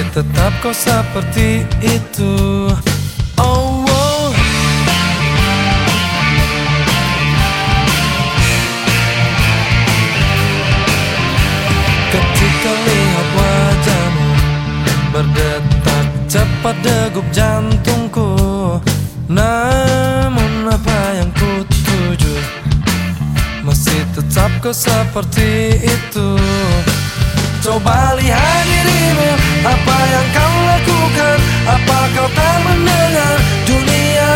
Tetap kau seperti itu. Oh, oh. Ketika lihat wajahmu Berdetak cepat degup jantungku Namun apa yang ku tuju Masih tetap kau seperti itu. Coba lihat dirimu Apa yang kau lakukan? Apa kau tak mendengar? Dunia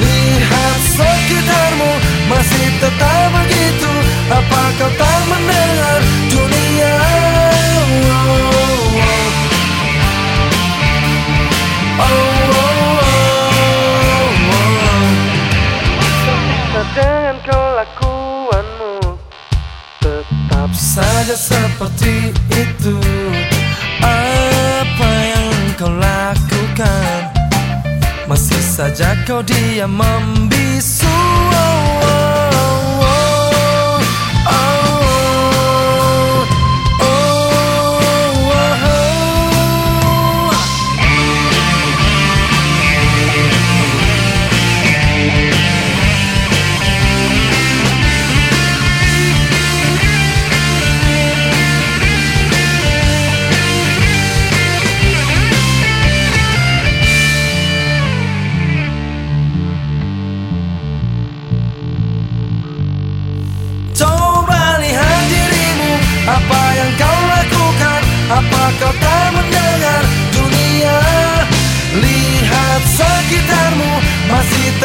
Lihat sekitarmu Masih tetap begitu. Apa kau tak mendengar? Dunia Oh, oh, oh, oh. Dengan kelakuanmu Tetap saja seperti itu Saja kau diam membisu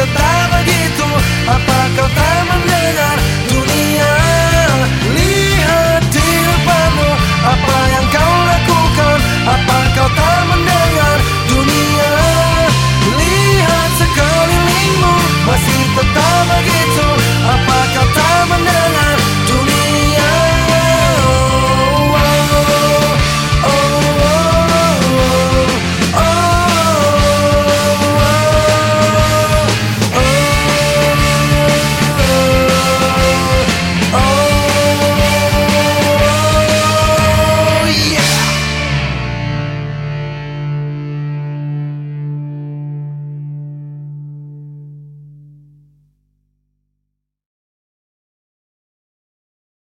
sekitarmu Masih tetap begitu